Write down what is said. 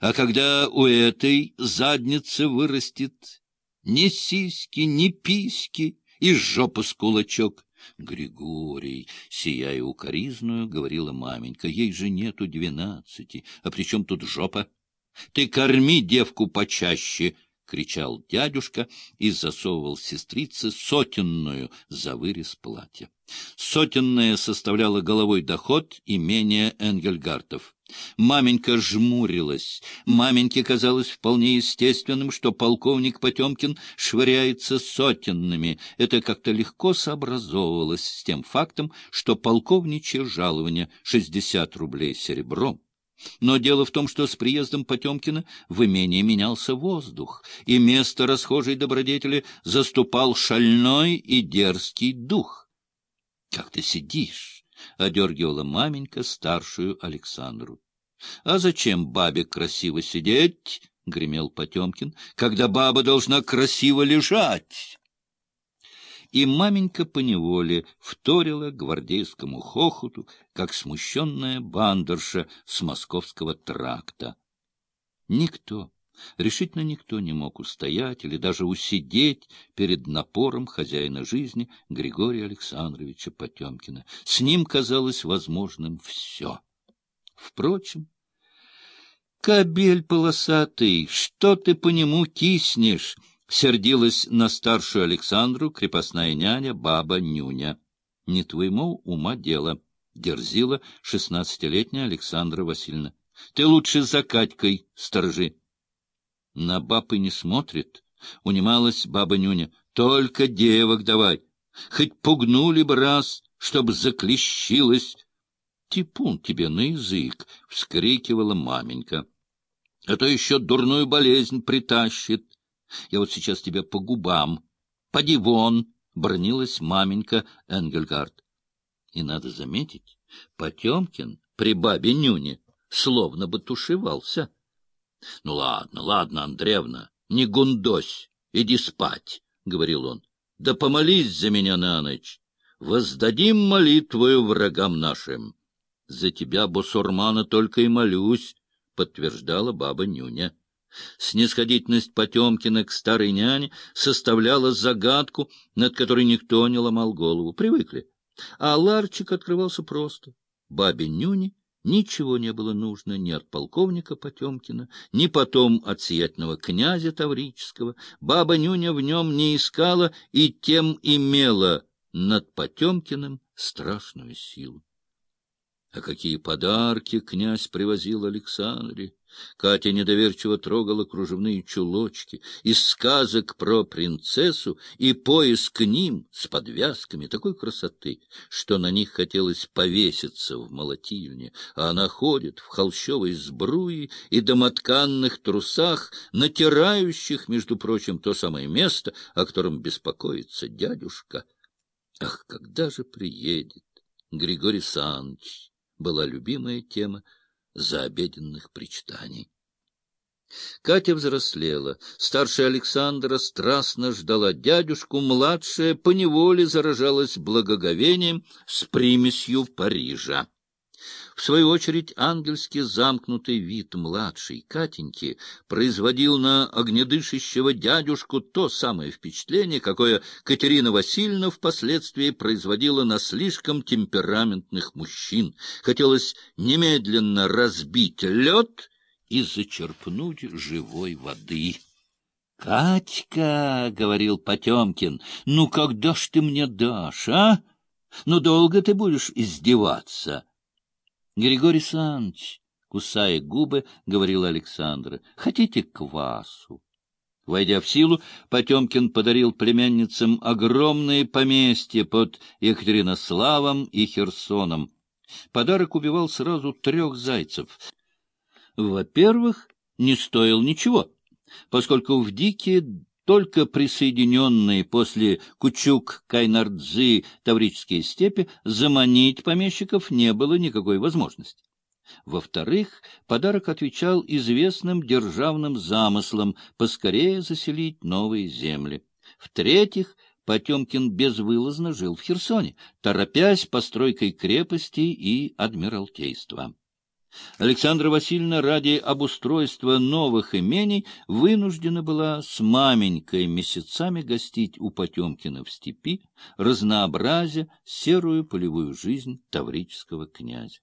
А когда у этой задницы вырастет ни сиськи, ни письки и жопа с кулачок, Григорий, сияя укоризную, говорила маменька, ей же нету двенадцати, а при чем тут жопа? Ты корми девку почаще, — кричал дядюшка и засовывал сестрице сотенную за вырез платья. Сотенная составляла головой доход имения Энгельгартов. Маменька жмурилась. Маменьке казалось вполне естественным, что полковник Потемкин швыряется сотенными. Это как-то легко сообразовывалось с тем фактом, что полковничье жалование — 60 рублей серебром. Но дело в том, что с приездом Потемкина в имении менялся воздух, и место расхожей добродетели заступал шальной и дерзкий дух. — Как ты сидишь? — одергивала маменька старшую Александру. — А зачем бабе красиво сидеть? — гремел Потемкин, — когда баба должна красиво лежать и маменька поневоле вторила гвардейскому хохоту, как смущенная бандерша с московского тракта. Никто, решительно никто не мог устоять или даже усидеть перед напором хозяина жизни Григория Александровича Потемкина. С ним казалось возможным все. Впрочем, кобель полосатый, что ты по нему киснешь? Сердилась на старшую Александру крепостная няня баба Нюня. — Не твоему ума дело, — дерзила шестнадцатилетняя Александра Васильевна. — Ты лучше за Катькой сторожи. — На бабы не смотрит, — унималась баба Нюня. — Только девок давай. Хоть пугнули бы раз, чтоб заклещилась. — Типун тебе на язык! — вскрикивала маменька. — А то еще дурную болезнь притащит. Я вот сейчас тебя по губам. Поди вон! — бронилась маменька Энгельгард. И надо заметить, Потемкин при бабе Нюне словно бы тушевался. — Ну ладно, ладно, Андреевна, не гундось, иди спать, — говорил он. — Да помолись за меня на ночь. Воздадим молитвою врагам нашим. — За тебя, босурмана, только и молюсь, — подтверждала баба Нюня. Снисходительность Потемкина к старой няне составляла загадку, над которой никто не ломал голову. Привыкли. А ларчик открывался просто. Бабе Нюне ничего не было нужно ни от полковника Потемкина, ни потом от сиятельного князя Таврического. Баба Нюня в нем не искала и тем имела над Потемкиным страшную силу. А какие подарки князь привозил Александре! Катя недоверчиво трогала кружевные чулочки, из сказок про принцессу и пояс к ним с подвязками такой красоты, что на них хотелось повеситься в молотильне, а она ходит в холщовой сбруе и домотканных трусах, натирающих, между прочим, то самое место, о котором беспокоится дядюшка. Ах, когда же приедет Григорий Саныч? Была любимая тема заобеденных причитаний. Катя взрослела. Старшая Александра страстно ждала дядюшку, младшая поневоле заражалась благоговением с примесью Парижа. В свою очередь, ангельски замкнутый вид младшей Катеньки производил на огнедышащего дядюшку то самое впечатление, какое Катерина Васильевна впоследствии производила на слишком темпераментных мужчин. Хотелось немедленно разбить лед и зачерпнуть живой воды. — Катька, — говорил Потемкин, — ну когда ж ты мне дашь, а? Ну долго ты будешь издеваться? — Григорий Санч, кусая губы, говорил Александра, — хотите квасу? Войдя в силу, Потемкин подарил племянницам огромные поместья под Екатеринославом и Херсоном. Подарок убивал сразу трех зайцев. Во-первых, не стоил ничего, поскольку в Дике только присоединенные после Кучук-Кайнардзы Таврические степи заманить помещиков не было никакой возможности. Во-вторых, подарок отвечал известным державным замыслам поскорее заселить новые земли. В-третьих, Потемкин безвылазно жил в Херсоне, торопясь постройкой крепости и адмиралтейства. Александра Васильевна ради обустройства новых имений вынуждена была с маменькой месяцами гостить у Потемкина в степи, разнообразя серую полевую жизнь таврического князя.